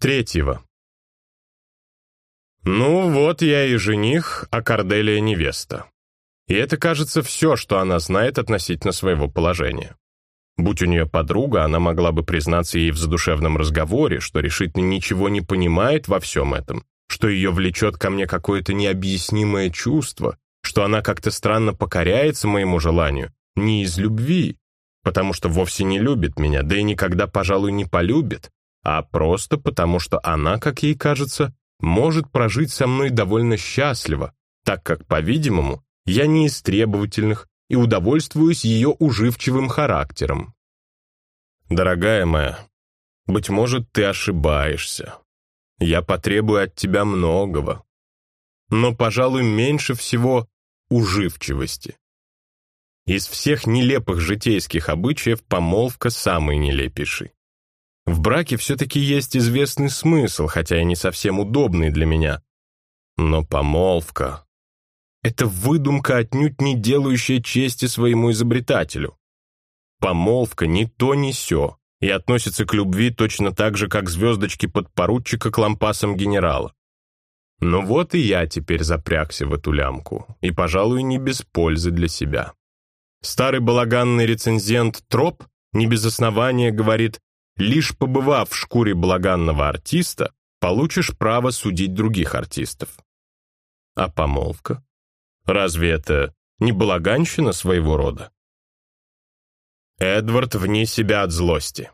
Третьего. Ну вот я и жених, а Корделия невеста. И это, кажется, все, что она знает относительно своего положения. Будь у нее подруга, она могла бы признаться ей в задушевном разговоре, что решительно ничего не понимает во всем этом, что ее влечет ко мне какое-то необъяснимое чувство, что она как-то странно покоряется моему желанию, не из любви, потому что вовсе не любит меня, да и никогда, пожалуй, не полюбит, а просто потому что она, как ей кажется, может прожить со мной довольно счастливо, так как, по-видимому, я не из требовательных и удовольствуюсь ее уживчивым характером. Дорогая моя, быть может, ты ошибаешься. Я потребую от тебя многого, но, пожалуй, меньше всего уживчивости. Из всех нелепых житейских обычаев помолвка самый нелепейший. В браке все-таки есть известный смысл, хотя и не совсем удобный для меня. Но помолвка — это выдумка, отнюдь не делающая чести своему изобретателю. Помолвка ни то ни сё, и относится к любви точно так же, как звездочки подпоручика к лампасам генерала. Но вот и я теперь запрягся в эту лямку, и, пожалуй, не без пользы для себя. Старый балаганный рецензент Троп не без основания говорит, лишь побывав в шкуре балаганного артиста, получишь право судить других артистов. А помолвка? Разве это не балаганщина своего рода? Эдвард вне себя от злости.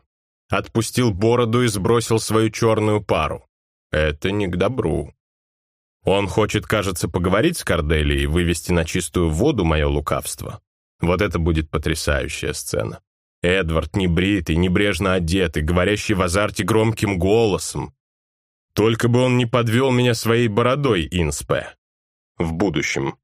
Отпустил бороду и сбросил свою черную пару. Это не к добру. Он хочет, кажется, поговорить с Корделией, вывести на чистую воду мое лукавство. Вот это будет потрясающая сцена. Эдвард небритый, небрежно одетый, говорящий в азарте громким голосом. Только бы он не подвел меня своей бородой, Инспе. В будущем.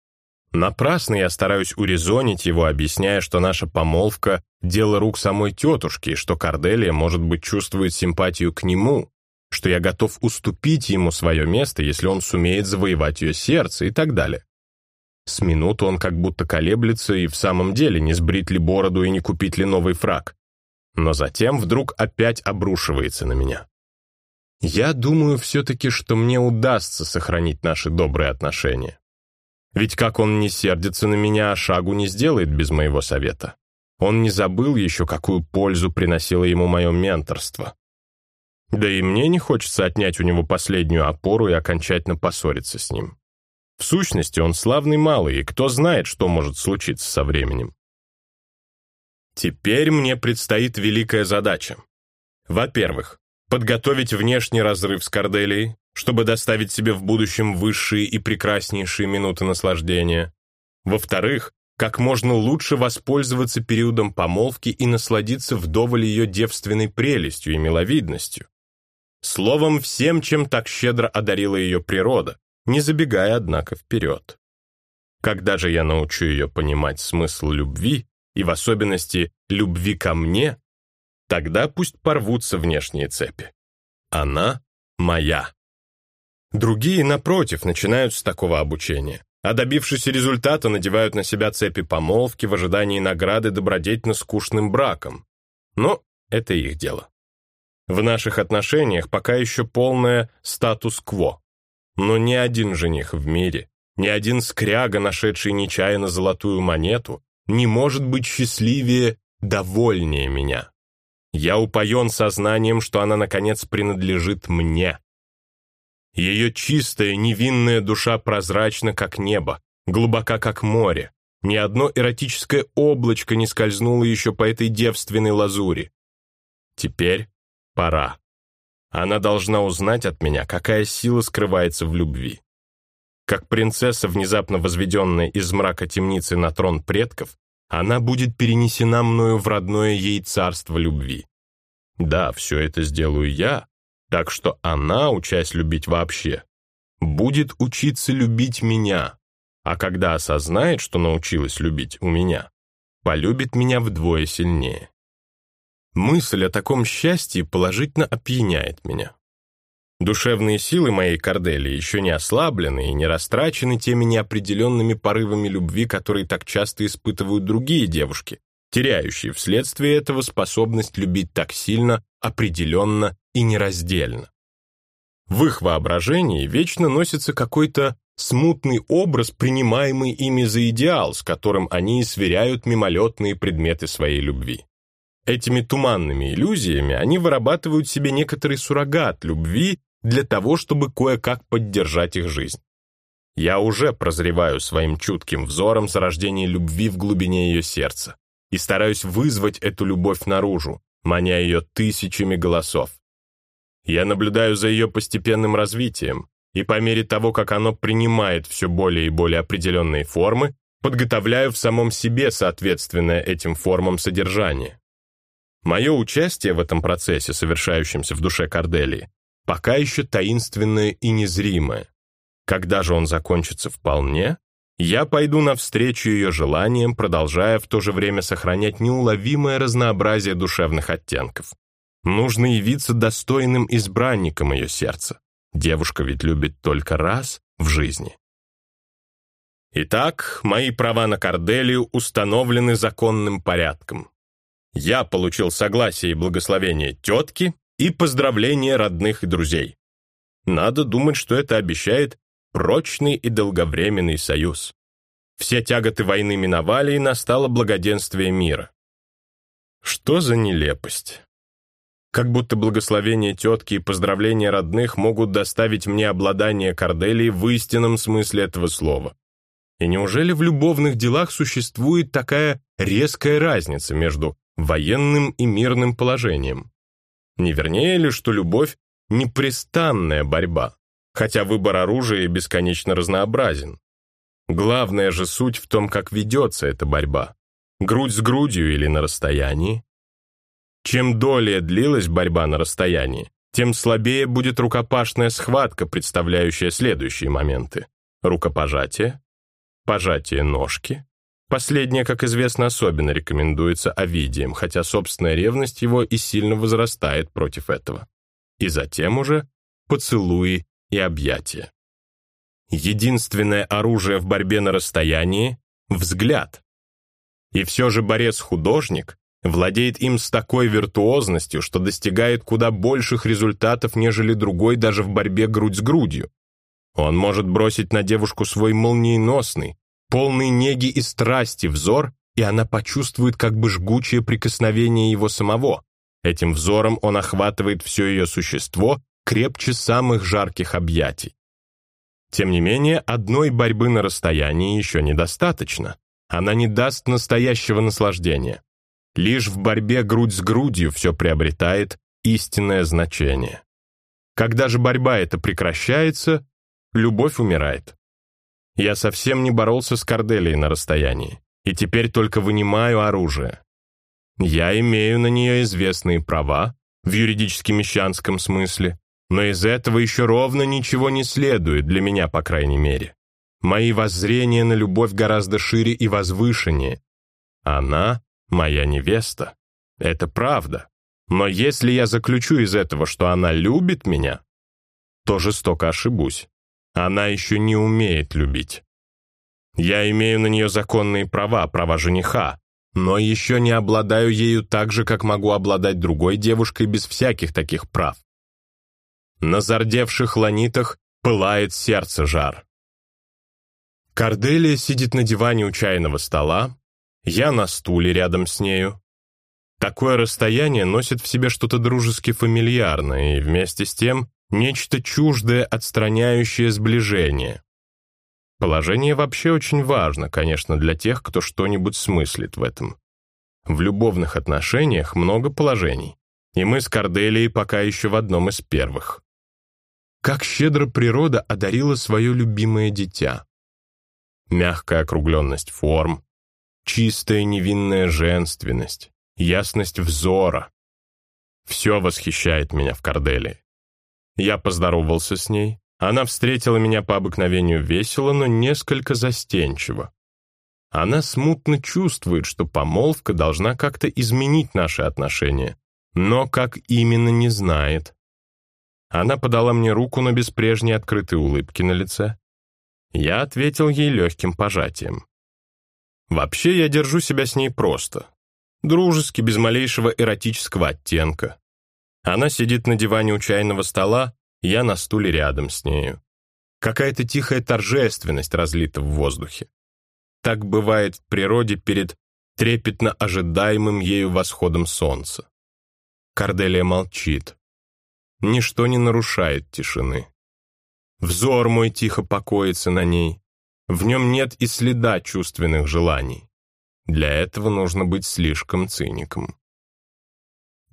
Напрасно я стараюсь урезонить его, объясняя, что наша помолвка — дело рук самой тетушки, что Корделия, может быть, чувствует симпатию к нему, что я готов уступить ему свое место, если он сумеет завоевать ее сердце и так далее. С минуту он как будто колеблется и в самом деле не сбрить ли бороду и не купить ли новый фраг. Но затем вдруг опять обрушивается на меня. Я думаю все-таки, что мне удастся сохранить наши добрые отношения. Ведь как он не сердится на меня, а шагу не сделает без моего совета. Он не забыл еще, какую пользу приносило ему мое менторство. Да и мне не хочется отнять у него последнюю опору и окончательно поссориться с ним. В сущности, он славный малый, и кто знает, что может случиться со временем. Теперь мне предстоит великая задача. Во-первых, подготовить внешний разрыв с Корделией, чтобы доставить себе в будущем высшие и прекраснейшие минуты наслаждения. Во-вторых, как можно лучше воспользоваться периодом помолвки и насладиться вдоволь ее девственной прелестью и миловидностью. Словом, всем, чем так щедро одарила ее природа, не забегая, однако, вперед. Когда же я научу ее понимать смысл любви, и в особенности любви ко мне, тогда пусть порвутся внешние цепи. Она моя. Другие, напротив, начинают с такого обучения, а добившись результата, надевают на себя цепи помолвки в ожидании награды добродетельно скучным браком. Но это их дело. В наших отношениях пока еще полное статус-кво. Но ни один жених в мире, ни один скряга, нашедший нечаянно золотую монету, не может быть счастливее, довольнее меня. Я упоен сознанием, что она, наконец, принадлежит мне. Ее чистая, невинная душа прозрачна, как небо, глубока, как море. Ни одно эротическое облачко не скользнуло еще по этой девственной лазури. Теперь пора. Она должна узнать от меня, какая сила скрывается в любви. Как принцесса, внезапно возведенная из мрака темницы на трон предков, она будет перенесена мною в родное ей царство любви. Да, все это сделаю я, так что она, учась любить вообще, будет учиться любить меня, а когда осознает, что научилась любить у меня, полюбит меня вдвое сильнее. Мысль о таком счастье положительно опьяняет меня. Душевные силы моей Кордели еще не ослаблены и не растрачены теми неопределенными порывами любви, которые так часто испытывают другие девушки, теряющие вследствие этого способность любить так сильно, определенно и нераздельно. В их воображении вечно носится какой-то смутный образ, принимаемый ими за идеал, с которым они сверяют мимолетные предметы своей любви. Этими туманными иллюзиями они вырабатывают себе некоторый суррогат любви для того, чтобы кое-как поддержать их жизнь. Я уже прозреваю своим чутким взором зарождение любви в глубине ее сердца и стараюсь вызвать эту любовь наружу, маня ее тысячами голосов. Я наблюдаю за ее постепенным развитием, и по мере того, как оно принимает все более и более определенные формы, подготовляю в самом себе соответственное этим формам содержание. Мое участие в этом процессе, совершающемся в душе Корделии, пока еще таинственное и незримое. Когда же он закончится вполне, я пойду навстречу ее желаниям, продолжая в то же время сохранять неуловимое разнообразие душевных оттенков. Нужно явиться достойным избранником ее сердца. Девушка ведь любит только раз в жизни. Итак, мои права на Корделию установлены законным порядком. Я получил согласие и благословение тетки и поздравления родных и друзей. Надо думать, что это обещает прочный и долговременный союз. Все тяготы войны миновали, и настало благоденствие мира. Что за нелепость? Как будто благословение тетки и поздравления родных могут доставить мне обладание Корделии в истинном смысле этого слова. И неужели в любовных делах существует такая резкая разница между военным и мирным положением? Не вернее ли, что любовь — непрестанная борьба, хотя выбор оружия бесконечно разнообразен? Главная же суть в том, как ведется эта борьба. Грудь с грудью или на расстоянии, чем долее длилась борьба на расстоянии, тем слабее будет рукопашная схватка, представляющая следующие моменты. Рукопожатие, пожатие ножки. Последнее, как известно, особенно рекомендуется Овидием, хотя собственная ревность его и сильно возрастает против этого. И затем уже поцелуи и объятия. Единственное оружие в борьбе на расстоянии — взгляд. И все же борец-художник владеет им с такой виртуозностью, что достигает куда больших результатов, нежели другой даже в борьбе грудь с грудью. Он может бросить на девушку свой молниеносный, полный неги и страсти взор, и она почувствует как бы жгучее прикосновение его самого. Этим взором он охватывает все ее существо крепче самых жарких объятий. Тем не менее, одной борьбы на расстоянии еще недостаточно. Она не даст настоящего наслаждения. Лишь в борьбе грудь с грудью все приобретает истинное значение. Когда же борьба эта прекращается, любовь умирает. Я совсем не боролся с Корделией на расстоянии, и теперь только вынимаю оружие. Я имею на нее известные права, в юридически-мещанском смысле, но из этого еще ровно ничего не следует, для меня, по крайней мере. Мои воззрения на любовь гораздо шире и возвышеннее. Она моя невеста. Это правда. Но если я заключу из этого, что она любит меня, то жестоко ошибусь. Она еще не умеет любить. Я имею на нее законные права, права жениха, но еще не обладаю ею так же, как могу обладать другой девушкой без всяких таких прав. На зардевших ланитах пылает сердце жар. Корделия сидит на диване у чайного стола, я на стуле рядом с нею. Такое расстояние носит в себе что-то дружески фамильярное и вместе с тем нечто чуждое, отстраняющее сближение. Положение вообще очень важно, конечно, для тех, кто что-нибудь смыслит в этом. В любовных отношениях много положений, и мы с Корделией пока еще в одном из первых. Как щедро природа одарила свое любимое дитя. Мягкая округленность форм, чистая невинная женственность, ясность взора. Все восхищает меня в Корделии. Я поздоровался с ней. Она встретила меня по обыкновению весело, но несколько застенчиво. Она смутно чувствует, что помолвка должна как-то изменить наши отношения, но как именно не знает. Она подала мне руку, но без прежней открытой улыбки на лице. Я ответил ей легким пожатием. Вообще я держу себя с ней просто. Дружески, без малейшего эротического оттенка. Она сидит на диване у чайного стола, Я на стуле рядом с нею. Какая-то тихая торжественность разлита в воздухе. Так бывает в природе перед трепетно ожидаемым ею восходом солнца. Корделия молчит. Ничто не нарушает тишины. Взор мой тихо покоится на ней. В нем нет и следа чувственных желаний. Для этого нужно быть слишком циником.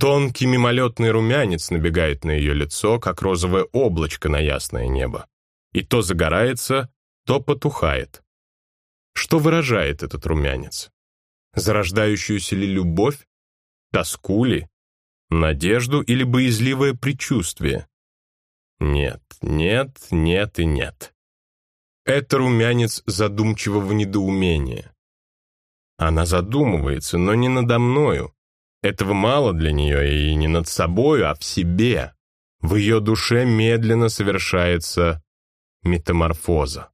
Тонкий мимолетный румянец набегает на ее лицо, как розовое облачко на ясное небо. И то загорается, то потухает. Что выражает этот румянец? Зарождающуюся ли любовь? Тоску ли? Надежду или боязливое предчувствие? Нет, нет, нет и нет. Это румянец задумчивого недоумения. Она задумывается, но не надо мною. Этого мало для нее и не над собою, а в себе. В ее душе медленно совершается метаморфоза.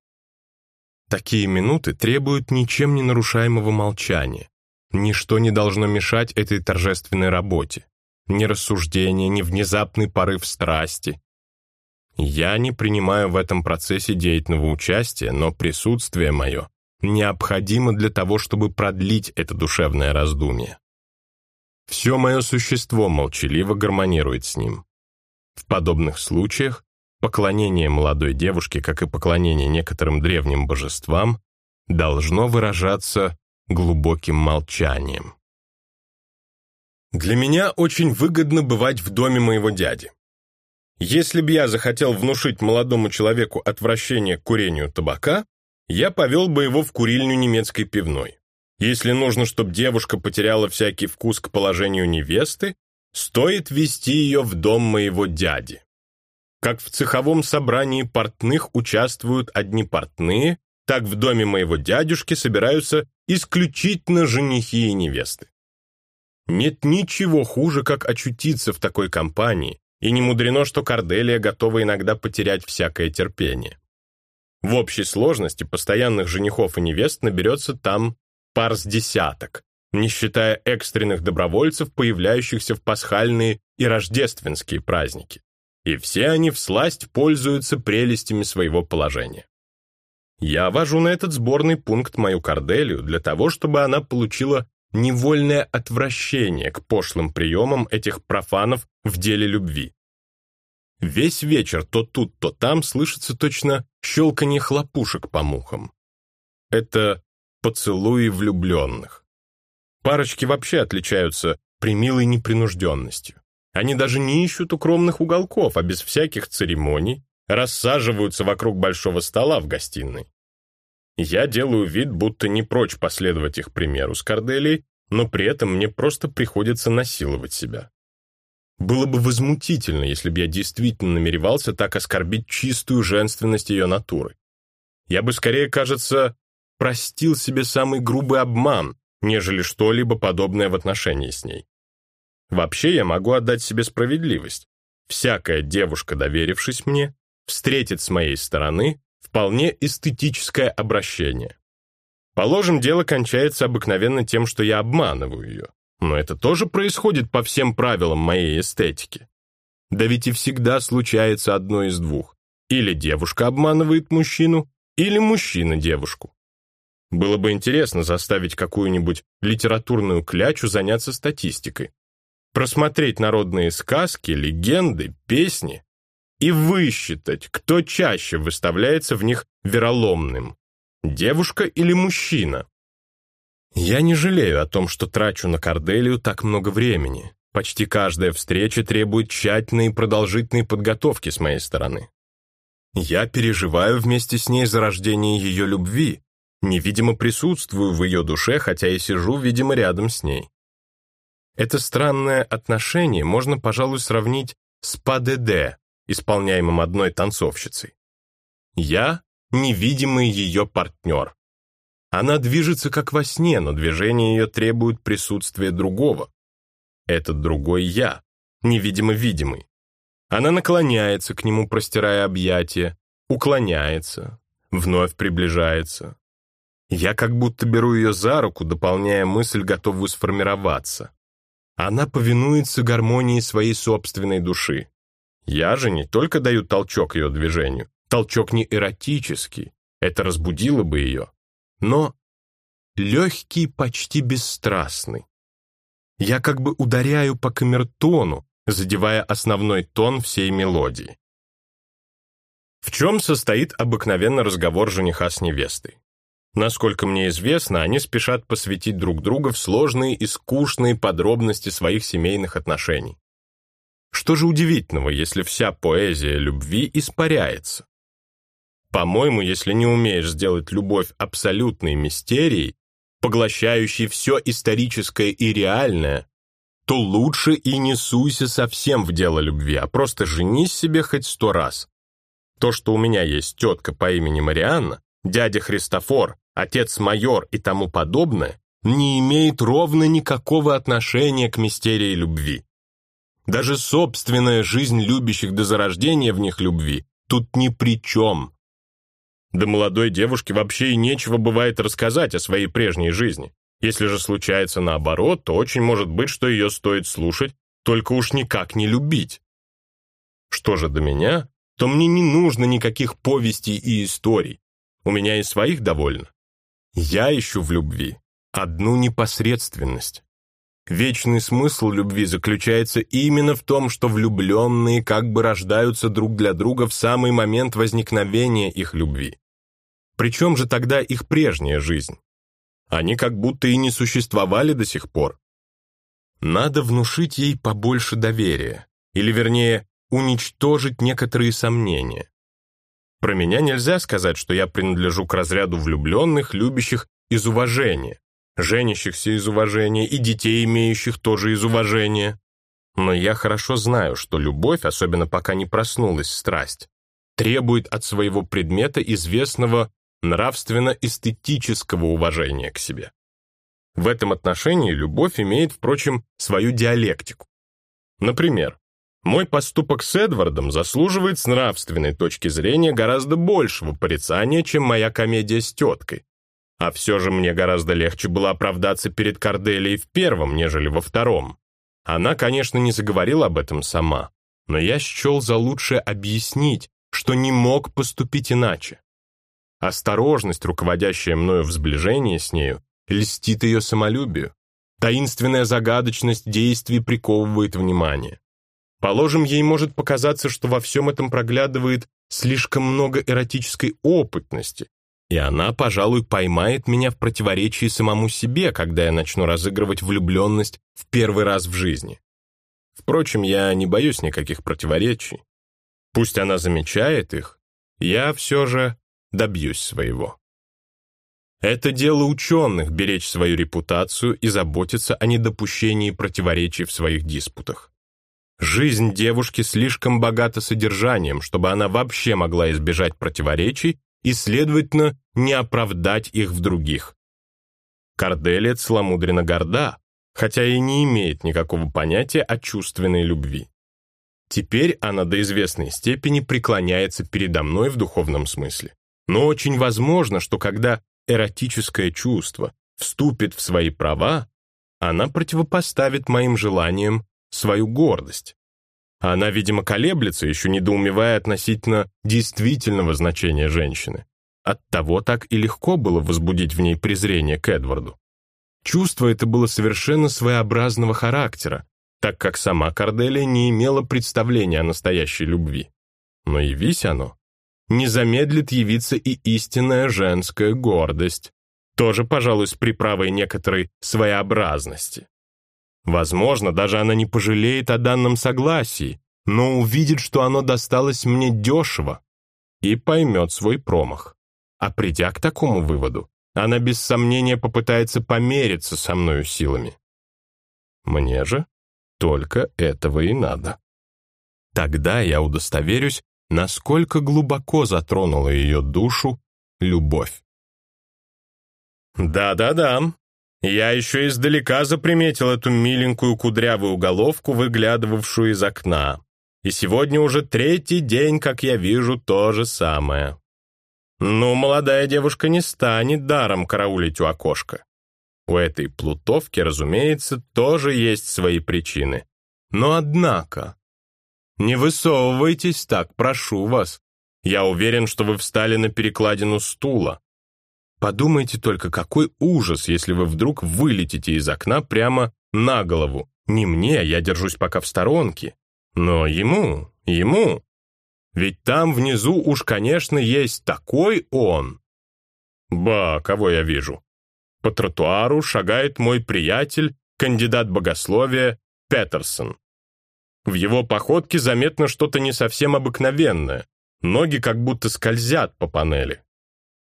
Такие минуты требуют ничем не нарушаемого молчания. Ничто не должно мешать этой торжественной работе. Ни рассуждение, ни внезапный порыв страсти. Я не принимаю в этом процессе деятельного участия, но присутствие мое необходимо для того, чтобы продлить это душевное раздумье. Все мое существо молчаливо гармонирует с ним. В подобных случаях поклонение молодой девушке, как и поклонение некоторым древним божествам, должно выражаться глубоким молчанием. Для меня очень выгодно бывать в доме моего дяди. Если бы я захотел внушить молодому человеку отвращение к курению табака, я повел бы его в курильню немецкой пивной. Если нужно, чтобы девушка потеряла всякий вкус к положению невесты, стоит вести ее в дом моего дяди. Как в цеховом собрании портных участвуют одни портные, так в доме моего дядюшки собираются исключительно женихи и невесты. Нет ничего хуже, как очутиться в такой компании, и не мудрено, что Корделия готова иногда потерять всякое терпение. В общей сложности постоянных женихов и невест наберется там пар с десяток, не считая экстренных добровольцев, появляющихся в пасхальные и рождественские праздники. И все они всласть пользуются прелестями своего положения. Я вожу на этот сборный пункт мою Корделию для того, чтобы она получила невольное отвращение к пошлым приемам этих профанов в деле любви. Весь вечер то тут, то там слышится точно щелканье хлопушек по мухам. Это поцелуи влюбленных. Парочки вообще отличаются примилой непринужденностью. Они даже не ищут укромных уголков, а без всяких церемоний рассаживаются вокруг большого стола в гостиной. Я делаю вид, будто не прочь последовать их примеру с Корделией, но при этом мне просто приходится насиловать себя. Было бы возмутительно, если бы я действительно намеревался так оскорбить чистую женственность ее натуры. Я бы скорее, кажется, простил себе самый грубый обман, нежели что-либо подобное в отношении с ней. Вообще я могу отдать себе справедливость. Всякая девушка, доверившись мне, встретит с моей стороны вполне эстетическое обращение. Положим, дело кончается обыкновенно тем, что я обманываю ее. Но это тоже происходит по всем правилам моей эстетики. Да ведь и всегда случается одно из двух. Или девушка обманывает мужчину, или мужчина девушку. Было бы интересно заставить какую-нибудь литературную клячу заняться статистикой. Просмотреть народные сказки, легенды, песни и высчитать, кто чаще выставляется в них вероломным – девушка или мужчина. Я не жалею о том, что трачу на Корделию так много времени. Почти каждая встреча требует тщательной и продолжительной подготовки с моей стороны. Я переживаю вместе с ней за рождение ее любви, невидимо присутствую в ее душе, хотя и сижу, видимо, рядом с ней. Это странное отношение можно, пожалуй, сравнить с ПДД, исполняемым одной танцовщицей. Я — невидимый ее партнер. Она движется как во сне, но движение ее требует присутствия другого. Этот другой я, невидимо-видимый. Она наклоняется к нему, простирая объятия, уклоняется, вновь приближается. Я как будто беру ее за руку, дополняя мысль, готовую сформироваться. Она повинуется гармонии своей собственной души. Я же не только даю толчок ее движению, толчок не эротический, это разбудило бы ее, но легкий, почти бесстрастный. Я как бы ударяю по камертону, задевая основной тон всей мелодии. В чем состоит обыкновенно разговор жениха с невестой? Насколько мне известно, они спешат посвятить друг друга в сложные и скучные подробности своих семейных отношений. Что же удивительного, если вся поэзия любви испаряется? По-моему, если не умеешь сделать любовь абсолютной мистерией, поглощающей все историческое и реальное, то лучше и не суйся совсем в дело любви, а просто женись себе хоть сто раз. То, что у меня есть тетка по имени Марианна, дядя Христофор, отец майор и тому подобное, не имеет ровно никакого отношения к мистерии любви. Даже собственная жизнь любящих до зарождения в них любви тут ни при чем. Да молодой девушке вообще и нечего бывает рассказать о своей прежней жизни. Если же случается наоборот, то очень может быть, что ее стоит слушать, только уж никак не любить. Что же до меня, то мне не нужно никаких повестей и историй. У меня и своих довольно. Я ищу в любви одну непосредственность. Вечный смысл любви заключается именно в том, что влюбленные как бы рождаются друг для друга в самый момент возникновения их любви. Причем же тогда их прежняя жизнь? Они как будто и не существовали до сих пор. Надо внушить ей побольше доверия, или вернее, уничтожить некоторые сомнения. Про меня нельзя сказать, что я принадлежу к разряду влюбленных, любящих из уважения, женящихся из уважения и детей, имеющих тоже из уважения. Но я хорошо знаю, что любовь, особенно пока не проснулась страсть, требует от своего предмета известного нравственно-эстетического уважения к себе. В этом отношении любовь имеет, впрочем, свою диалектику. Например, мой поступок с Эдвардом заслуживает с нравственной точки зрения гораздо большего порицания, чем моя комедия с теткой. А все же мне гораздо легче было оправдаться перед Корделией в первом, нежели во втором. Она, конечно, не заговорила об этом сама, но я счел за лучшее объяснить, что не мог поступить иначе. Осторожность, руководящая мною в сближении с нею, льстит ее самолюбию. Таинственная загадочность действий приковывает внимание. Положим, ей может показаться, что во всем этом проглядывает слишком много эротической опытности, и она, пожалуй, поймает меня в противоречии самому себе, когда я начну разыгрывать влюбленность в первый раз в жизни. Впрочем, я не боюсь никаких противоречий. Пусть она замечает их, я все же добьюсь своего. Это дело ученых — беречь свою репутацию и заботиться о недопущении противоречий в своих диспутах. Жизнь девушки слишком богата содержанием, чтобы она вообще могла избежать противоречий и, следовательно, не оправдать их в других. Корделия целомудренно горда, хотя и не имеет никакого понятия о чувственной любви. Теперь она до известной степени преклоняется передо мной в духовном смысле. Но очень возможно, что когда эротическое чувство вступит в свои права, она противопоставит моим желаниям свою гордость. Она, видимо, колеблется, еще недоумевая относительно действительного значения женщины. Оттого так и легко было возбудить в ней презрение к Эдварду. Чувство это было совершенно своеобразного характера, так как сама Корделия не имела представления о настоящей любви. Но явись оно, не замедлит явиться и истинная женская гордость, тоже, пожалуй, с приправой некоторой своеобразности. Возможно, даже она не пожалеет о данном согласии, но увидит, что оно досталось мне дешево, и поймет свой промах. А придя к такому выводу, она без сомнения попытается помериться со мною силами. Мне же только этого и надо. Тогда я удостоверюсь, насколько глубоко затронула ее душу любовь. «Да-да-да», я еще издалека заприметил эту миленькую кудрявую головку, выглядывавшую из окна. И сегодня уже третий день, как я вижу то же самое. Ну, молодая девушка не станет даром караулить у окошка. У этой плутовки, разумеется, тоже есть свои причины. Но однако, Не высовывайтесь так, прошу вас. Я уверен, что вы встали на перекладину стула. Подумайте только, какой ужас, если вы вдруг вылетите из окна прямо на голову. Не мне, я держусь пока в сторонке. Но ему, ему. Ведь там внизу уж, конечно, есть такой он. Ба, кого я вижу? По тротуару шагает мой приятель, кандидат богословия Петерсон. В его походке заметно что-то не совсем обыкновенное. Ноги как будто скользят по панели.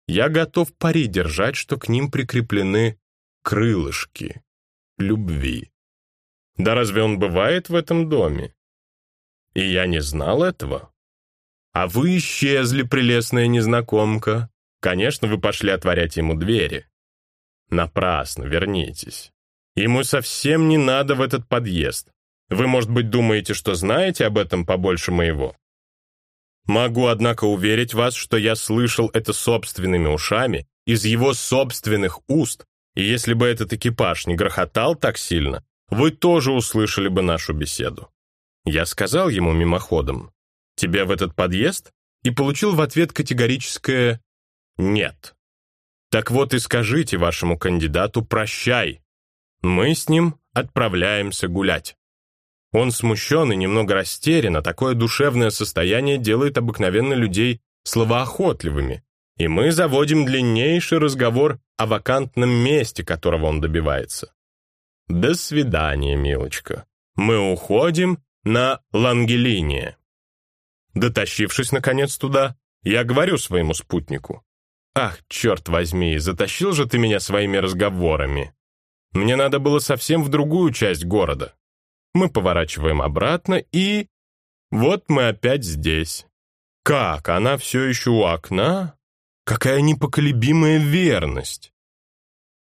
Я готов пари держать, что к ним прикреплены крылышки любви. Да разве он бывает в этом доме? И я не знал этого. А вы исчезли, прелестная незнакомка. Конечно, вы пошли отворять ему двери. Напрасно, вернитесь. Ему совсем не надо в этот подъезд. Вы, может быть, думаете, что знаете об этом побольше моего? Могу, однако, уверить вас, что я слышал это собственными ушами, из его собственных уст, и если бы этот экипаж не грохотал так сильно, вы тоже услышали бы нашу беседу. Я сказал ему мимоходом, «Тебе в этот подъезд?» и получил в ответ категорическое «нет». Так вот и скажите вашему кандидату «прощай». Мы с ним отправляемся гулять. Он смущен и немного растерян, а такое душевное состояние делает обыкновенно людей словоохотливыми, и мы заводим длиннейший разговор о вакантном месте, которого он добивается. До свидания, милочка. Мы уходим на Лангелиния. Дотащившись, наконец, туда, я говорю своему спутнику. «Ах, черт возьми, затащил же ты меня своими разговорами. Мне надо было совсем в другую часть города. Мы поворачиваем обратно и... Вот мы опять здесь. Как, она все еще у окна? Какая непоколебимая верность.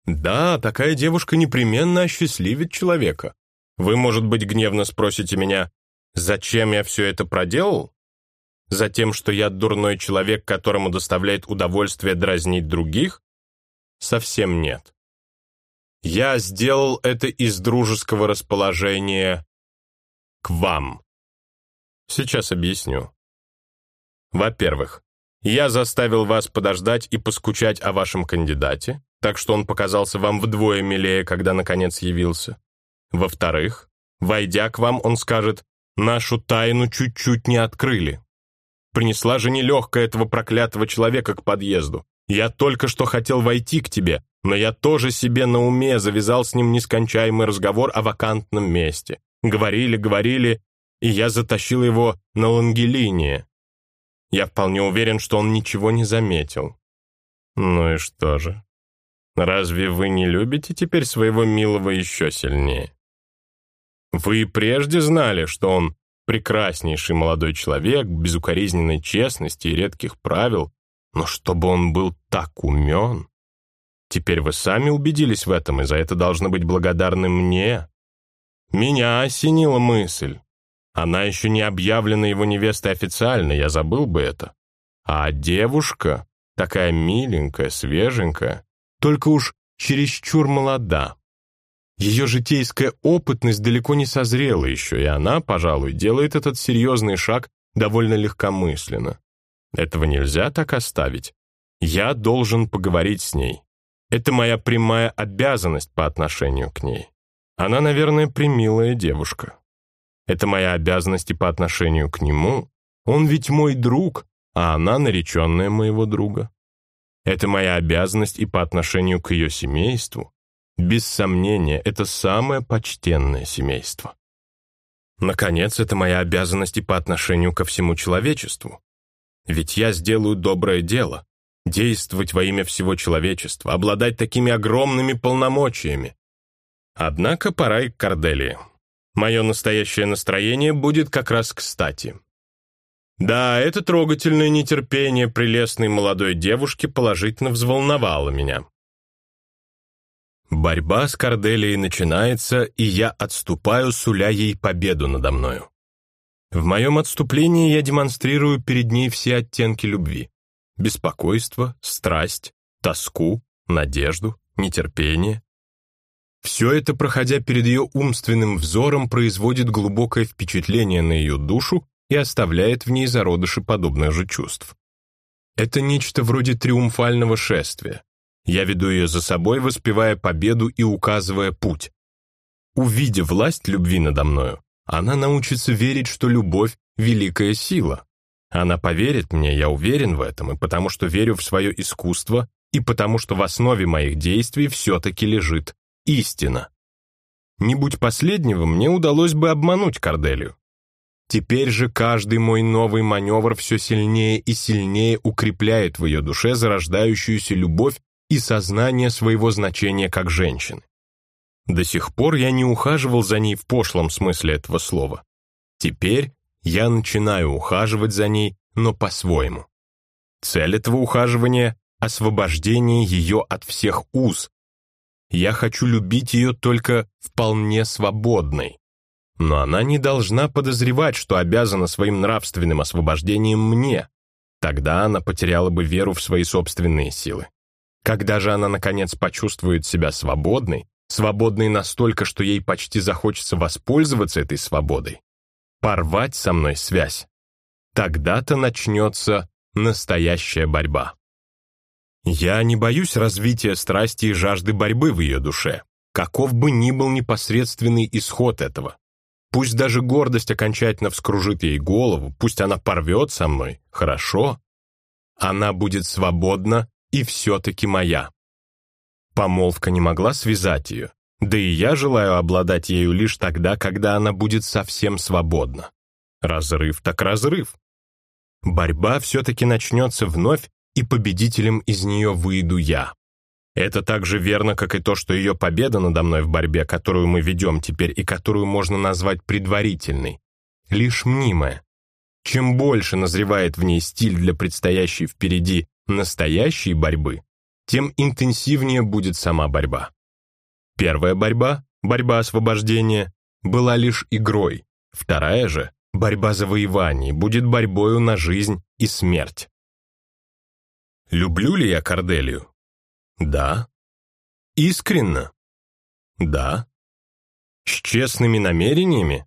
Да, такая девушка непременно осчастливит человека. Вы, может быть, гневно спросите меня, зачем я все это проделал? Затем, что я дурной человек, которому доставляет удовольствие дразнить других? Совсем нет. Я сделал это из дружеского расположения к вам. Сейчас объясню. Во-первых, я заставил вас подождать и поскучать о вашем кандидате, так что он показался вам вдвое милее, когда наконец явился. Во-вторых, войдя к вам, он скажет, нашу тайну чуть-чуть не открыли. Принесла же нелегкая этого проклятого человека к подъезду. Я только что хотел войти к тебе, но я тоже себе на уме завязал с ним нескончаемый разговор о вакантном месте. Говорили, говорили, и я затащил его на Лангелине. Я вполне уверен, что он ничего не заметил. Ну и что же? Разве вы не любите теперь своего милого еще сильнее? Вы прежде знали, что он прекраснейший молодой человек, безукоризненной честности и редких правил, но чтобы он был так умен... Теперь вы сами убедились в этом, и за это должны быть благодарны мне. Меня осенила мысль. Она еще не объявлена его невестой официально, я забыл бы это. А девушка, такая миленькая, свеженькая, только уж чересчур молода. Ее житейская опытность далеко не созрела еще, и она, пожалуй, делает этот серьезный шаг довольно легкомысленно. Этого нельзя так оставить. Я должен поговорить с ней. Это моя прямая обязанность по отношению к ней. Она, наверное, примилая девушка. Это моя обязанность и по отношению к нему. Он ведь мой друг, а она нареченная моего друга. Это моя обязанность и по отношению к ее семейству. Без сомнения, это самое почтенное семейство. Наконец, это моя обязанность и по отношению ко всему человечеству. Ведь я сделаю доброе дело, действовать во имя всего человечества, обладать такими огромными полномочиями. Однако пора и к Корделии. Мое настоящее настроение будет как раз кстати. Да, это трогательное нетерпение прелестной молодой девушки положительно взволновало меня. Борьба с Корделией начинается, и я отступаю, суля ей победу надо мною. В моем отступлении я демонстрирую перед ней все оттенки любви. Беспокойство, страсть, тоску, надежду, нетерпение. Все это, проходя перед ее умственным взором, производит глубокое впечатление на ее душу и оставляет в ней зародыши подобных же чувств. Это нечто вроде триумфального шествия. Я веду ее за собой, воспевая победу и указывая путь. Увидев власть любви надо мною, она научится верить, что любовь — великая сила. Она поверит мне, я уверен в этом, и потому что верю в свое искусство, и потому что в основе моих действий все-таки лежит истина. Не будь последнего, мне удалось бы обмануть Корделию. Теперь же каждый мой новый маневр все сильнее и сильнее укрепляет в ее душе зарождающуюся любовь и сознание своего значения как женщины. До сих пор я не ухаживал за ней в пошлом смысле этого слова. Теперь я начинаю ухаживать за ней, но по-своему. Цель этого ухаживания — освобождение ее от всех уз, я хочу любить ее только вполне свободной. Но она не должна подозревать, что обязана своим нравственным освобождением мне. Тогда она потеряла бы веру в свои собственные силы. Когда же она, наконец, почувствует себя свободной, свободной настолько, что ей почти захочется воспользоваться этой свободой, порвать со мной связь, тогда-то начнется настоящая борьба. Я не боюсь развития страсти и жажды борьбы в ее душе, каков бы ни был непосредственный исход этого. Пусть даже гордость окончательно вскружит ей голову, пусть она порвет со мной, хорошо. Она будет свободна и все-таки моя. Помолвка не могла связать ее, да и я желаю обладать ею лишь тогда, когда она будет совсем свободна. Разрыв так разрыв. Борьба все-таки начнется вновь и победителем из нее выйду я. Это так же верно, как и то, что ее победа надо мной в борьбе, которую мы ведем теперь и которую можно назвать предварительной, лишь мнимая. Чем больше назревает в ней стиль для предстоящей впереди настоящей борьбы, тем интенсивнее будет сама борьба. Первая борьба, борьба освобождения, была лишь игрой, вторая же, борьба завоеваний, будет борьбою на жизнь и смерть. Люблю ли я Корделию? Да. Искренно? Да. С честными намерениями?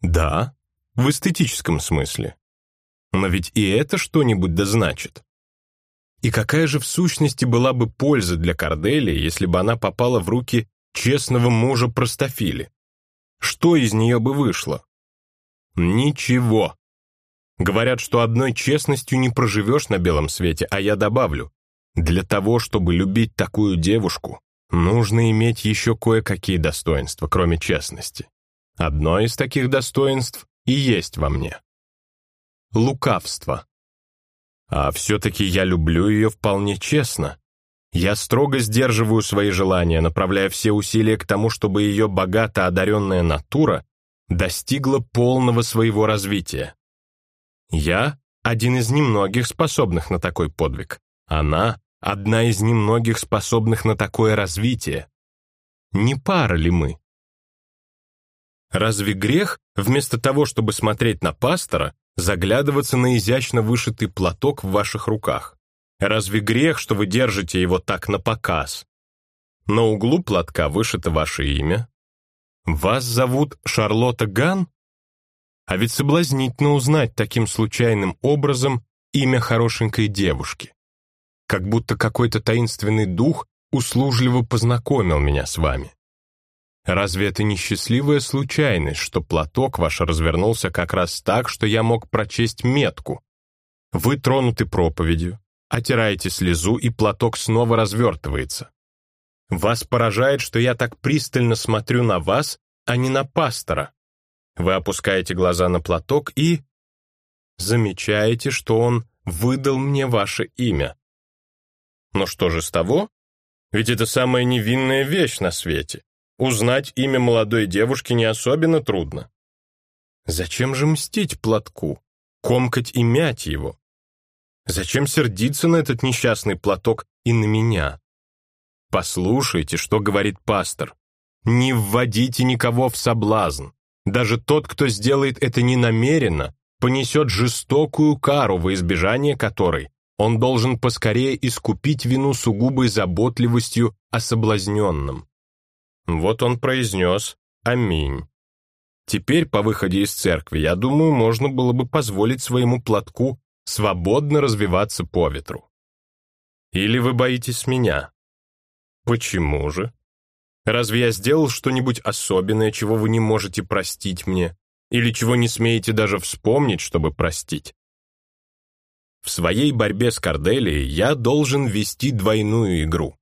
Да, в эстетическом смысле. Но ведь и это что-нибудь да значит. И какая же в сущности была бы польза для Корделии, если бы она попала в руки честного мужа простофили? Что из нее бы вышло? Ничего. Говорят, что одной честностью не проживешь на белом свете, а я добавлю, для того, чтобы любить такую девушку, нужно иметь еще кое-какие достоинства, кроме честности. Одно из таких достоинств и есть во мне. Лукавство. А все-таки я люблю ее вполне честно. Я строго сдерживаю свои желания, направляя все усилия к тому, чтобы ее богато одаренная натура достигла полного своего развития. Я один из немногих способных на такой подвиг. Она одна из немногих способных на такое развитие. Не пара ли мы? Разве грех, вместо того, чтобы смотреть на пастора, заглядываться на изящно вышитый платок в ваших руках? Разве грех, что вы держите его так на показ? На углу платка вышито ваше имя. Вас зовут Шарлотта Ган? А ведь соблазнительно узнать таким случайным образом имя хорошенькой девушки. Как будто какой-то таинственный дух услужливо познакомил меня с вами. Разве это не счастливая случайность, что платок ваш развернулся как раз так, что я мог прочесть метку? Вы тронуты проповедью, отираете слезу, и платок снова развертывается. Вас поражает, что я так пристально смотрю на вас, а не на пастора. Вы опускаете глаза на платок и... Замечаете, что он выдал мне ваше имя. Но что же с того? Ведь это самая невинная вещь на свете. Узнать имя молодой девушки не особенно трудно. Зачем же мстить платку, комкать и мять его? Зачем сердиться на этот несчастный платок и на меня? Послушайте, что говорит пастор. Не вводите никого в соблазн. Даже тот, кто сделает это ненамеренно, понесет жестокую кару, во избежание которой он должен поскорее искупить вину сугубой заботливостью о соблазненном. Вот он произнес «Аминь». Теперь, по выходе из церкви, я думаю, можно было бы позволить своему платку свободно развиваться по ветру. Или вы боитесь меня? Почему же? Разве я сделал что-нибудь особенное, чего вы не можете простить мне? Или чего не смеете даже вспомнить, чтобы простить? В своей борьбе с Корделией я должен вести двойную игру.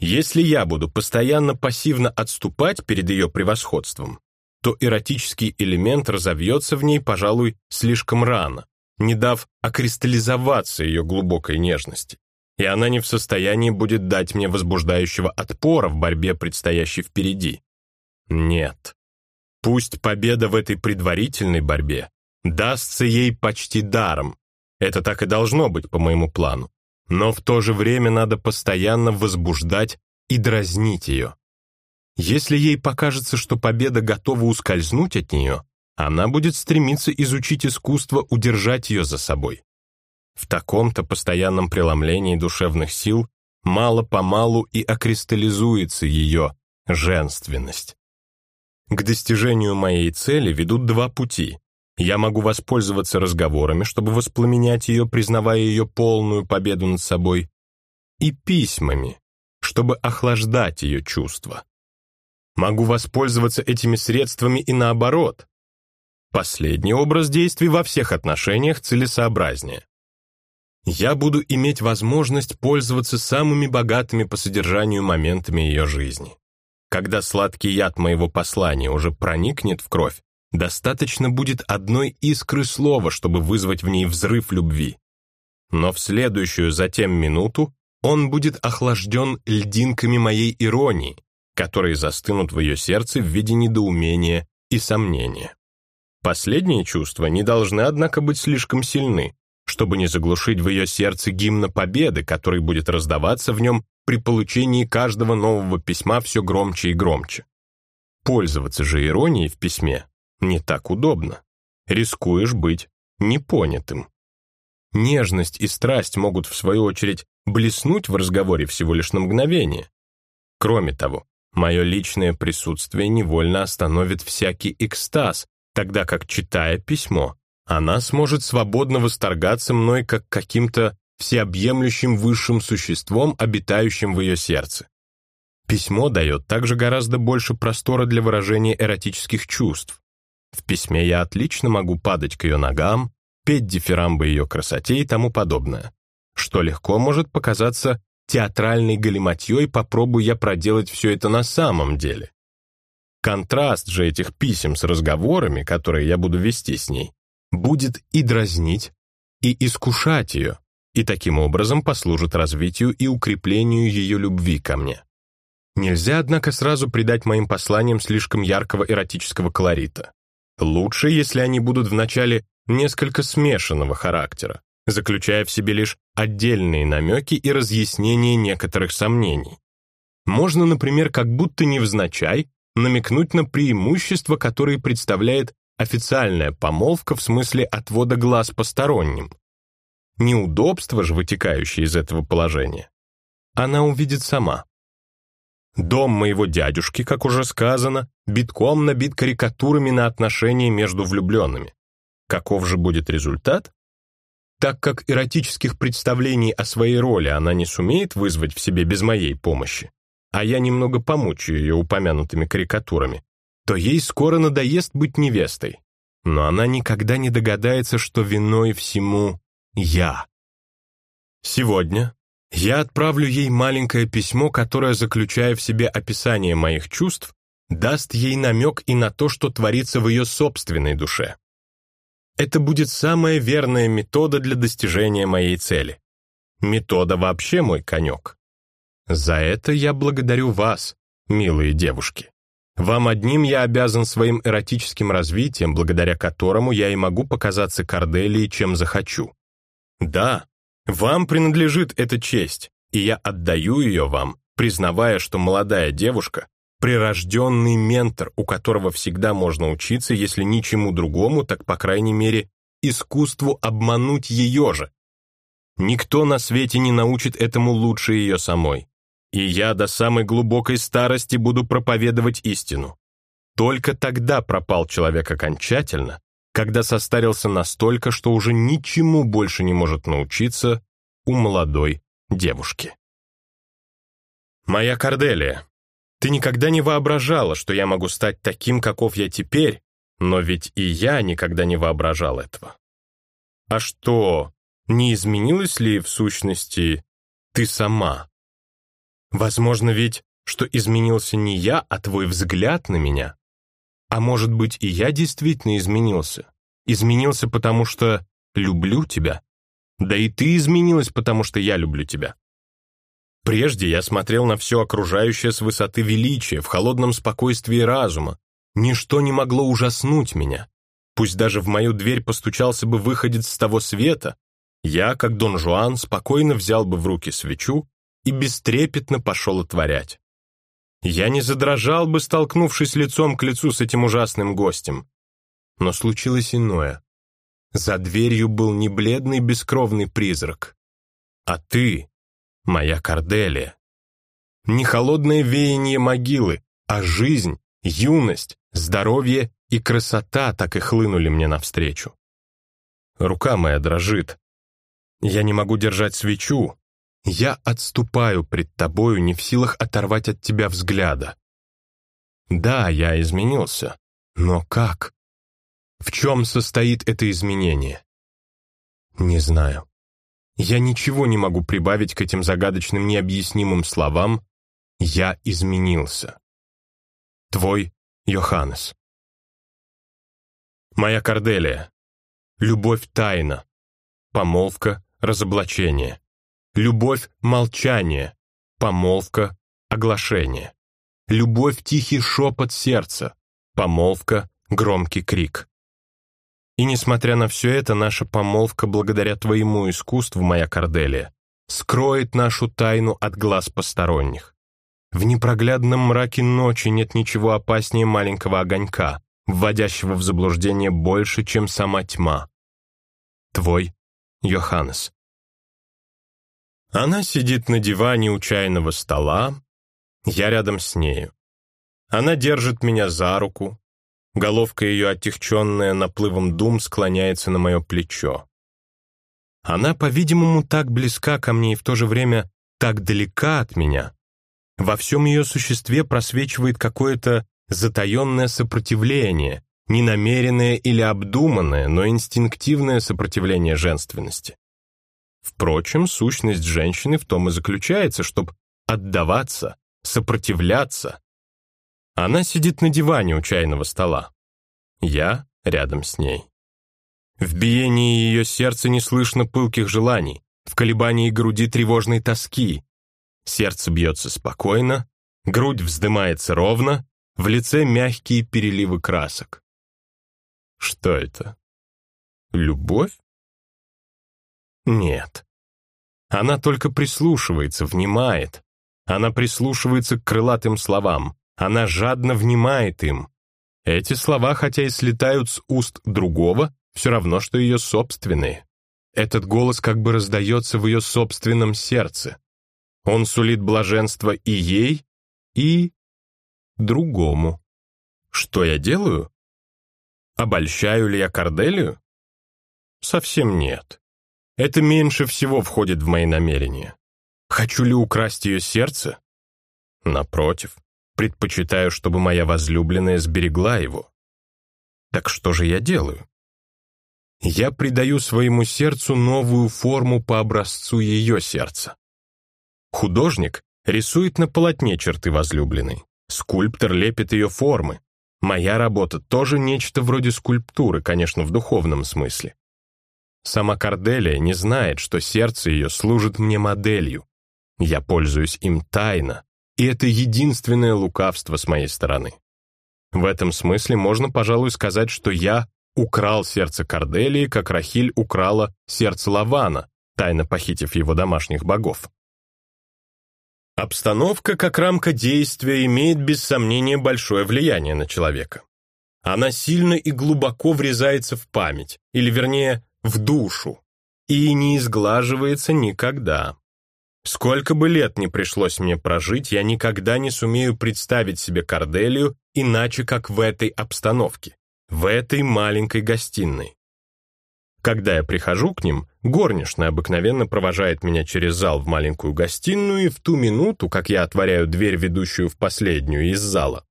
Если я буду постоянно пассивно отступать перед ее превосходством, то эротический элемент разовьется в ней, пожалуй, слишком рано, не дав окристаллизоваться ее глубокой нежности. И она не в состоянии будет дать мне возбуждающего отпора в борьбе, предстоящей впереди. Нет. Пусть победа в этой предварительной борьбе дастся ей почти даром. Это так и должно быть по моему плану но в то же время надо постоянно возбуждать и дразнить ее. Если ей покажется, что победа готова ускользнуть от нее, она будет стремиться изучить искусство удержать ее за собой. В таком-то постоянном преломлении душевных сил мало-помалу и окристаллизуется ее женственность. К достижению моей цели ведут два пути. Я могу воспользоваться разговорами, чтобы воспламенять ее, признавая ее полную победу над собой, и письмами, чтобы охлаждать ее чувства. Могу воспользоваться этими средствами и наоборот. Последний образ действий во всех отношениях целесообразнее. Я буду иметь возможность пользоваться самыми богатыми по содержанию моментами ее жизни. Когда сладкий яд моего послания уже проникнет в кровь, Достаточно будет одной искры слова, чтобы вызвать в ней взрыв любви. Но в следующую затем минуту он будет охлажден льдинками моей иронии, которые застынут в ее сердце в виде недоумения и сомнения. Последние чувства не должны, однако, быть слишком сильны, чтобы не заглушить в ее сердце гимна победы, который будет раздаваться в нем при получении каждого нового письма все громче и громче. Пользоваться же иронией в письме не так удобно. Рискуешь быть непонятым. Нежность и страсть могут, в свою очередь, блеснуть в разговоре всего лишь на мгновение. Кроме того, мое личное присутствие невольно остановит всякий экстаз, тогда как, читая письмо, она сможет свободно восторгаться мной как каким-то всеобъемлющим высшим существом, обитающим в ее сердце. Письмо дает также гораздо больше простора для выражения эротических чувств. В письме я отлично могу падать к ее ногам, петь дифирамбы ее красоте и тому подобное, что легко может показаться театральной галиматьей, попробую я проделать все это на самом деле. Контраст же этих писем с разговорами, которые я буду вести с ней, будет и дразнить, и искушать ее, и таким образом послужит развитию и укреплению ее любви ко мне. Нельзя, однако, сразу придать моим посланиям слишком яркого эротического колорита. Лучше, если они будут вначале несколько смешанного характера, заключая в себе лишь отдельные намеки и разъяснения некоторых сомнений. Можно, например, как будто невзначай намекнуть на преимущества, которые представляет официальная помолвка в смысле отвода глаз посторонним. Неудобства же, вытекающие из этого положения, она увидит сама. Дом моего дядюшки, как уже сказано, битком набит карикатурами на отношения между влюбленными. Каков же будет результат? Так как эротических представлений о своей роли она не сумеет вызвать в себе без моей помощи, а я немного помучу ее упомянутыми карикатурами, то ей скоро надоест быть невестой. Но она никогда не догадается, что виной всему я. Сегодня, я отправлю ей маленькое письмо, которое, заключая в себе описание моих чувств, даст ей намек и на то, что творится в ее собственной душе. Это будет самая верная метода для достижения моей цели. Метода вообще мой конек. За это я благодарю вас, милые девушки. Вам одним я обязан своим эротическим развитием, благодаря которому я и могу показаться Корделии, чем захочу. Да, вам принадлежит эта честь, и я отдаю ее вам, признавая, что молодая девушка — прирожденный ментор, у которого всегда можно учиться, если ничему другому, так, по крайней мере, искусству обмануть ее же. Никто на свете не научит этому лучше ее самой. И я до самой глубокой старости буду проповедовать истину. Только тогда пропал человек окончательно, когда состарился настолько, что уже ничему больше не может научиться у молодой девушки. Моя Корделия, ты никогда не воображала, что я могу стать таким, каков я теперь, но ведь и я никогда не воображал этого. А что, не изменилась ли в сущности ты сама? Возможно ведь, что изменился не я, а твой взгляд на меня. А может быть, и я действительно изменился. Изменился, потому что люблю тебя. Да и ты изменилась, потому что я люблю тебя. Прежде я смотрел на все окружающее с высоты величия, в холодном спокойствии разума. Ничто не могло ужаснуть меня. Пусть даже в мою дверь постучался бы выходец с того света, я, как Дон Жуан, спокойно взял бы в руки свечу и бестрепетно пошел отворять. Я не задрожал бы, столкнувшись лицом к лицу с этим ужасным гостем. Но случилось иное. За дверью был не бледный бескровный призрак, а ты, моя Корделия. Не холодное веяние могилы, а жизнь, юность, здоровье и красота так и хлынули мне навстречу. Рука моя дрожит. Я не могу держать свечу. Я отступаю пред тобою, не в силах оторвать от тебя взгляда. Да, я изменился. Но как? В чем состоит это изменение? Не знаю. Я ничего не могу прибавить к этим загадочным необъяснимым словам «Я изменился». Твой Йоханнес. Моя Корделия. Любовь тайна. Помолвка, разоблачение. Любовь молчание. Помолвка, оглашение. Любовь тихий шепот сердца. Помолвка, громкий крик. И несмотря на все это, наша помолвка, благодаря твоему искусству, моя Корделия, скроет нашу тайну от глаз посторонних. В непроглядном мраке ночи нет ничего опаснее маленького огонька, вводящего в заблуждение больше, чем сама тьма. Твой Йоханнес. Она сидит на диване у чайного стола, я рядом с нею. Она держит меня за руку, Головка ее, отягченная наплывом дум, склоняется на мое плечо. Она, по-видимому, так близка ко мне и в то же время так далека от меня. Во всем ее существе просвечивает какое-то затаенное сопротивление, ненамеренное или обдуманное, но инстинктивное сопротивление женственности. Впрочем, сущность женщины в том и заключается, чтобы отдаваться, сопротивляться, она сидит на диване у чайного стола. Я рядом с ней. В биении ее сердца не слышно пылких желаний, в колебании груди тревожной тоски. Сердце бьется спокойно, грудь вздымается ровно, в лице мягкие переливы красок. Что это? Любовь? Нет. Она только прислушивается, внимает. Она прислушивается к крылатым словам. Она жадно внимает им. Эти слова, хотя и слетают с уст другого, все равно, что ее собственные. Этот голос как бы раздается в ее собственном сердце. Он сулит блаженство и ей, и другому. Что я делаю? Обольщаю ли я Корделию? Совсем нет. Это меньше всего входит в мои намерения. Хочу ли украсть ее сердце? Напротив, Предпочитаю, чтобы моя возлюбленная сберегла его. Так что же я делаю? Я придаю своему сердцу новую форму по образцу ее сердца. Художник рисует на полотне черты возлюбленной. Скульптор лепит ее формы. Моя работа тоже нечто вроде скульптуры, конечно, в духовном смысле. Сама Корделия не знает, что сердце ее служит мне моделью. Я пользуюсь им тайно, и это единственное лукавство с моей стороны. В этом смысле можно, пожалуй, сказать, что я украл сердце Корделии, как Рахиль украла сердце Лавана, тайно похитив его домашних богов. Обстановка как рамка действия имеет без сомнения большое влияние на человека. Она сильно и глубоко врезается в память, или вернее, в душу, и не изглаживается никогда. Сколько бы лет ни пришлось мне прожить, я никогда не сумею представить себе Корделию иначе, как в этой обстановке, в этой маленькой гостиной. Когда я прихожу к ним, горничная обыкновенно провожает меня через зал в маленькую гостиную, и в ту минуту, как я отворяю дверь, ведущую в последнюю из зала,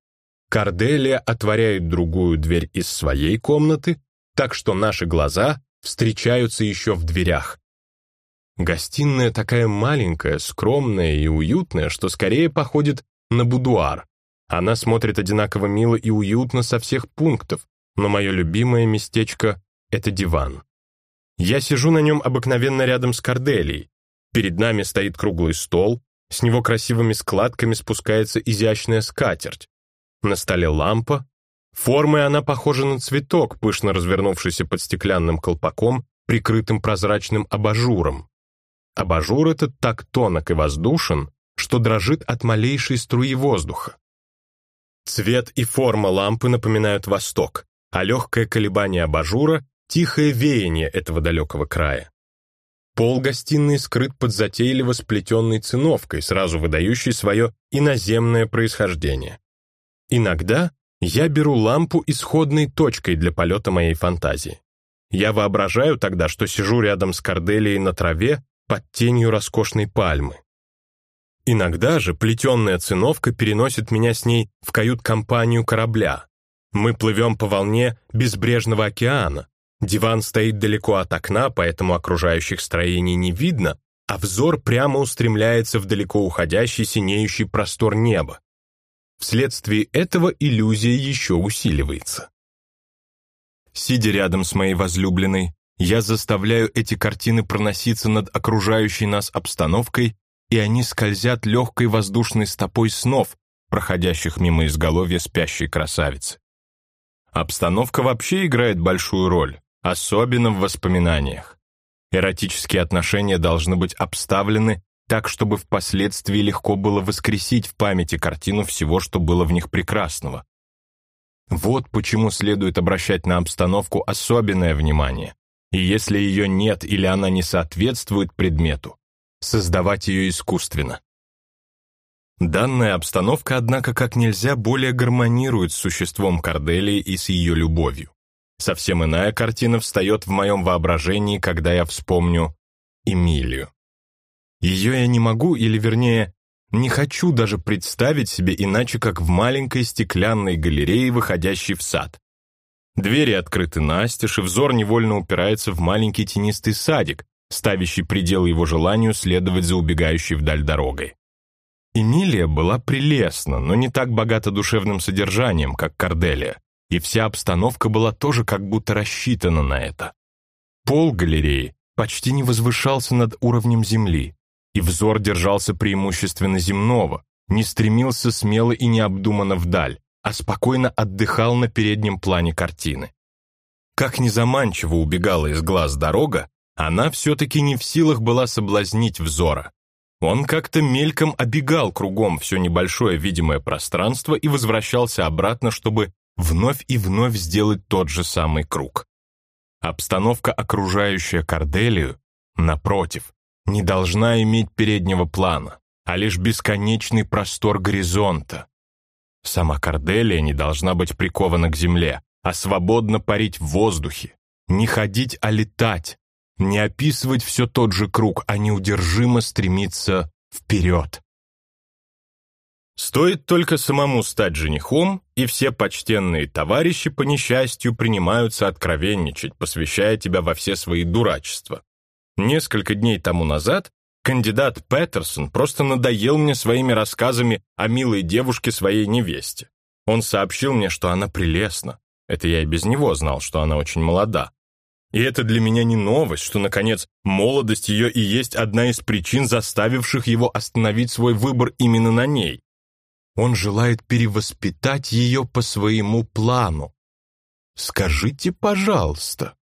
Корделия отворяет другую дверь из своей комнаты, так что наши глаза встречаются еще в дверях. Гостиная такая маленькая, скромная и уютная, что скорее походит на будуар. Она смотрит одинаково мило и уютно со всех пунктов, но мое любимое местечко — это диван. Я сижу на нем обыкновенно рядом с Корделией. Перед нами стоит круглый стол, с него красивыми складками спускается изящная скатерть. На столе лампа. Формой она похожа на цветок, пышно развернувшийся под стеклянным колпаком, прикрытым прозрачным абажуром. Абажур этот так тонок и воздушен, что дрожит от малейшей струи воздуха. Цвет и форма лампы напоминают восток, а легкое колебание абажура тихое веяние этого далекого края. Пол гостиной скрыт под затейливо сплетенной циновкой, сразу выдающей свое иноземное происхождение. Иногда я беру лампу исходной точкой для полета моей фантазии. Я воображаю тогда, что сижу рядом с Корделией на траве под тенью роскошной пальмы. Иногда же плетенная циновка переносит меня с ней в кают-компанию корабля. Мы плывем по волне безбрежного океана, Диван стоит далеко от окна, поэтому окружающих строений не видно, а взор прямо устремляется в далеко уходящий синеющий простор неба. Вследствие этого иллюзия еще усиливается. Сидя рядом с моей возлюбленной, я заставляю эти картины проноситься над окружающей нас обстановкой, и они скользят легкой воздушной стопой снов, проходящих мимо изголовья спящей красавицы. Обстановка вообще играет большую роль особенно в воспоминаниях. Эротические отношения должны быть обставлены так, чтобы впоследствии легко было воскресить в памяти картину всего, что было в них прекрасного. Вот почему следует обращать на обстановку особенное внимание. И если ее нет или она не соответствует предмету, создавать ее искусственно. Данная обстановка, однако, как нельзя более гармонирует с существом Корделии и с ее любовью. Совсем иная картина встает в моем воображении, когда я вспомню Эмилию. Ее я не могу, или вернее, не хочу даже представить себе иначе, как в маленькой стеклянной галерее, выходящей в сад. Двери открыты настежь, и взор невольно упирается в маленький тенистый садик, ставящий предел его желанию следовать за убегающей вдаль дорогой. Эмилия была прелестна, но не так богата душевным содержанием, как Корделия и вся обстановка была тоже как будто рассчитана на это. Пол галереи почти не возвышался над уровнем земли, и взор держался преимущественно земного, не стремился смело и необдуманно вдаль, а спокойно отдыхал на переднем плане картины. Как незаманчиво убегала из глаз дорога, она все-таки не в силах была соблазнить взора. Он как-то мельком обегал кругом все небольшое видимое пространство и возвращался обратно, чтобы вновь и вновь сделать тот же самый круг. Обстановка, окружающая Корделию, напротив, не должна иметь переднего плана, а лишь бесконечный простор горизонта. Сама Корделия не должна быть прикована к земле, а свободно парить в воздухе, не ходить, а летать, не описывать все тот же круг, а неудержимо стремиться вперед. Стоит только самому стать женихом, и все почтенные товарищи, по несчастью, принимаются откровенничать, посвящая тебя во все свои дурачества. Несколько дней тому назад кандидат Петерсон просто надоел мне своими рассказами о милой девушке своей невесте. Он сообщил мне, что она прелестна. Это я и без него знал, что она очень молода. И это для меня не новость, что, наконец, молодость ее и есть одна из причин, заставивших его остановить свой выбор именно на ней. Он желает перевоспитать ее по своему плану. Скажите, пожалуйста,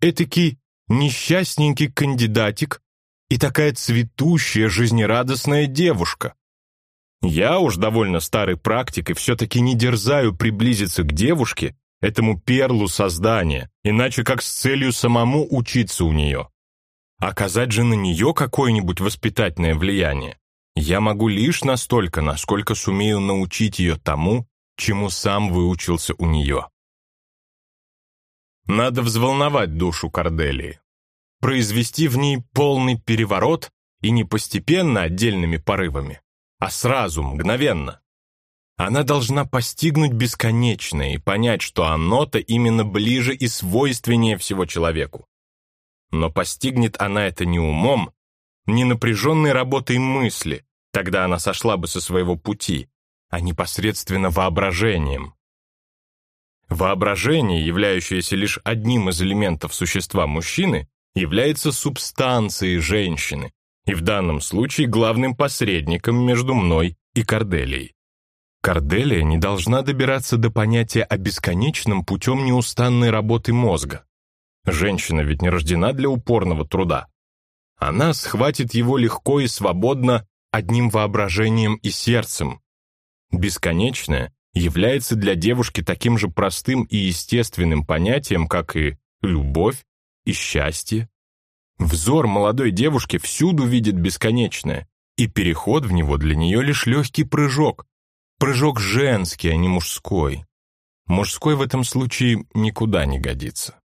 этакий несчастненький кандидатик и такая цветущая, жизнерадостная девушка. Я уж довольно старый практик и все-таки не дерзаю приблизиться к девушке, этому перлу создания, иначе как с целью самому учиться у нее. Оказать же на нее какое-нибудь воспитательное влияние я могу лишь настолько, насколько сумею научить ее тому, чему сам выучился у нее. Надо взволновать душу Корделии, произвести в ней полный переворот и не постепенно отдельными порывами, а сразу, мгновенно. Она должна постигнуть бесконечное и понять, что оно-то именно ближе и свойственнее всего человеку. Но постигнет она это не умом, не напряженной работой мысли, тогда она сошла бы со своего пути, а непосредственно воображением. Воображение, являющееся лишь одним из элементов существа мужчины, является субстанцией женщины, и в данном случае главным посредником между мной и Корделией. Корделия не должна добираться до понятия о бесконечном путем неустанной работы мозга. Женщина ведь не рождена для упорного труда. Она схватит его легко и свободно одним воображением и сердцем. Бесконечное является для девушки таким же простым и естественным понятием, как и любовь и счастье. Взор молодой девушки всюду видит бесконечное, и переход в него для нее лишь легкий прыжок, прыжок женский, а не мужской. Мужской в этом случае никуда не годится.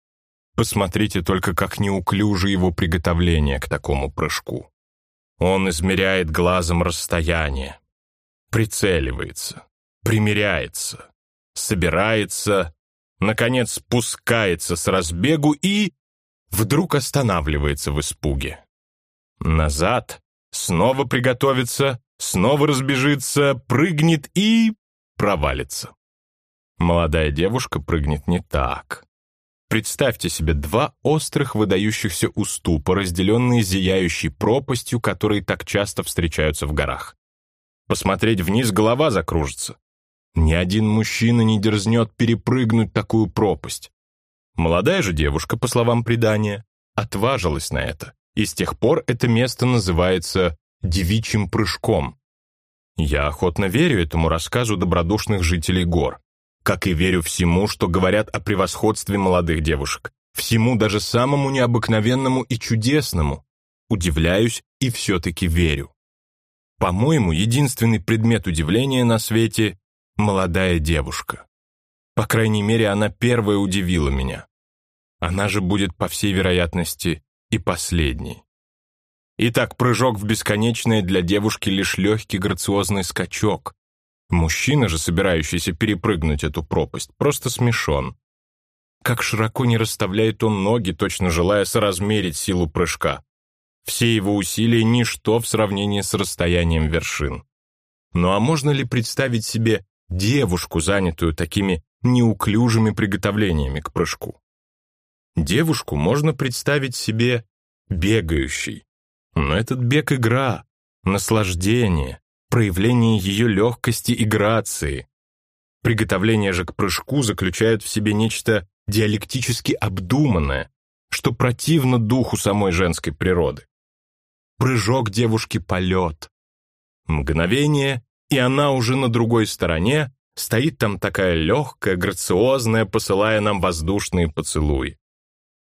Посмотрите только, как неуклюже его приготовление к такому прыжку. Он измеряет глазом расстояние, прицеливается, примеряется, собирается, наконец спускается с разбегу и вдруг останавливается в испуге. Назад, снова приготовится, снова разбежится, прыгнет и провалится. Молодая девушка прыгнет не так. Представьте себе два острых выдающихся уступа, разделенные зияющей пропастью, которые так часто встречаются в горах. Посмотреть вниз голова закружится. Ни один мужчина не дерзнет перепрыгнуть такую пропасть. Молодая же девушка, по словам предания, отважилась на это, и с тех пор это место называется «девичьим прыжком». Я охотно верю этому рассказу добродушных жителей гор, как и верю всему, что говорят о превосходстве молодых девушек, всему даже самому необыкновенному и чудесному. Удивляюсь и все-таки верю. По-моему, единственный предмет удивления на свете — молодая девушка. По крайней мере, она первая удивила меня. Она же будет, по всей вероятности, и последней. Итак, прыжок в бесконечное для девушки лишь легкий грациозный скачок. Мужчина же, собирающийся перепрыгнуть эту пропасть, просто смешон. Как широко не расставляет он ноги, точно желая соразмерить силу прыжка. Все его усилия — ничто в сравнении с расстоянием вершин. Ну а можно ли представить себе девушку, занятую такими неуклюжими приготовлениями к прыжку? Девушку можно представить себе бегающей. Но этот бег — игра, наслаждение, проявление ее легкости и грации. Приготовление же к прыжку заключает в себе нечто диалектически обдуманное, что противно духу самой женской природы. Прыжок девушки — полет. Мгновение, и она уже на другой стороне, стоит там такая легкая, грациозная, посылая нам воздушные поцелуи.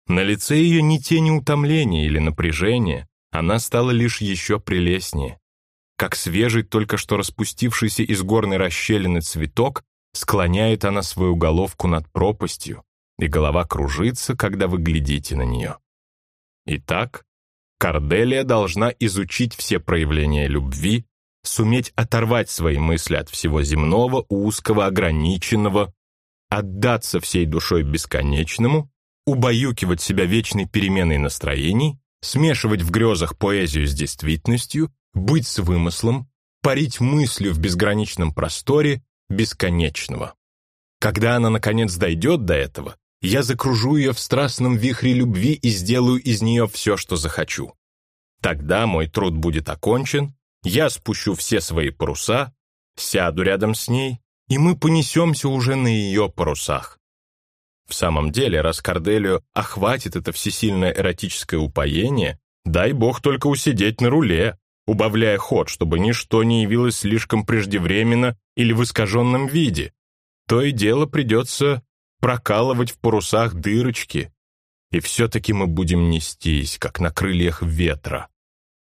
На лице ее ни тени утомления или напряжения, она стала лишь еще прелестнее. Как свежий, только что распустившийся из горной расщелины цветок, склоняет она свою головку над пропастью, и голова кружится, когда вы глядите на нее. Итак, Корделия должна изучить все проявления любви, суметь оторвать свои мысли от всего земного, узкого, ограниченного, отдаться всей душой бесконечному убаюкивать себя вечной переменой настроений, смешивать в грезах поэзию с действительностью, быть с вымыслом, парить мыслью в безграничном просторе бесконечного. Когда она, наконец, дойдет до этого, я закружу ее в страстном вихре любви и сделаю из нее все, что захочу. Тогда мой труд будет окончен, я спущу все свои паруса, сяду рядом с ней, и мы понесемся уже на ее парусах. В самом деле, раз Корделию охватит это всесильное эротическое упоение, дай бог только усидеть на руле, убавляя ход, чтобы ничто не явилось слишком преждевременно или в искаженном виде. То и дело придется прокалывать в парусах дырочки. И все-таки мы будем нестись, как на крыльях ветра,